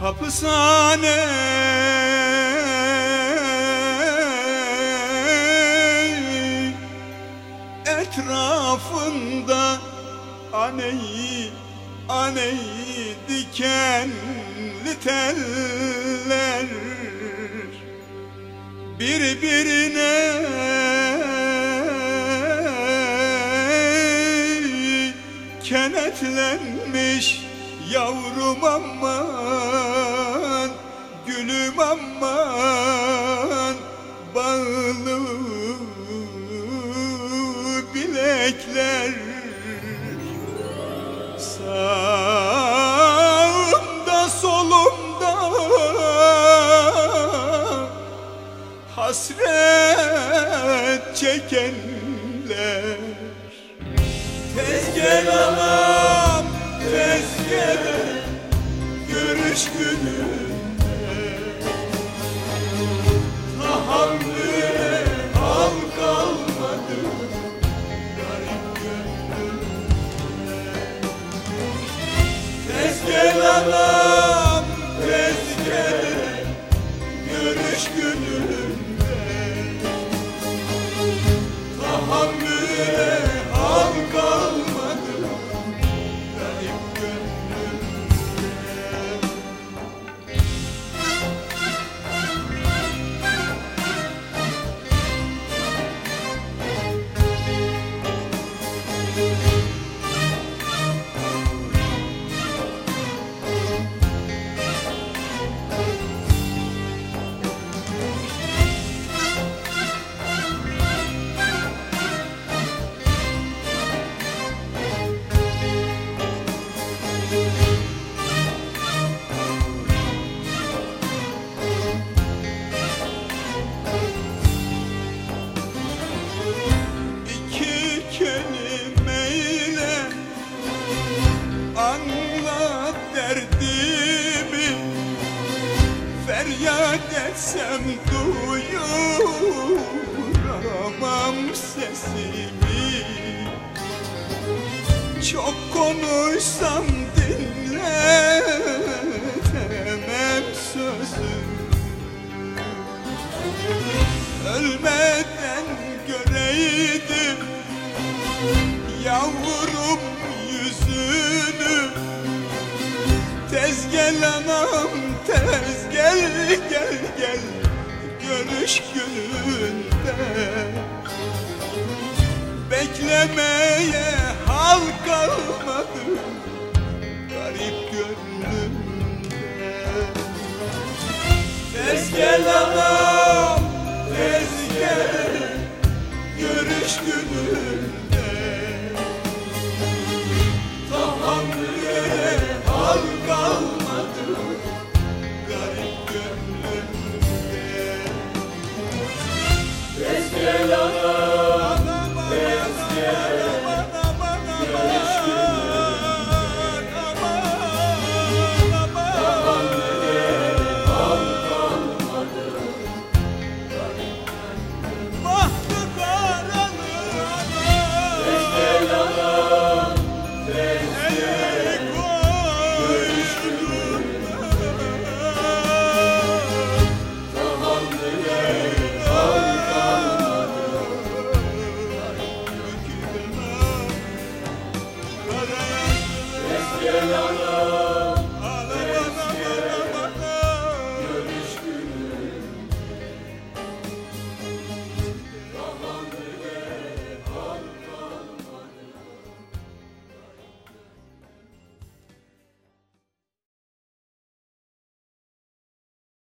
Hapishane. Etrafında aneyi aneyi dikenli teller. Birbirine kenetlenmiş yavrum aman bilekler sağımda solumda hasret çekenler. Tez gel anam, tez gel Görüş gününde Görüş gününde Etsem duyuramam sesimi. Çok konuşsam dinletemem sözümü Ölmeden göreydim Yavrum yüzünü. Tez gel anam tez gel gel Görüş gününde. Beklemeye hal kalmadı. Garip gönlümde. Tez gel anam, tez gel Görüş gününde Selam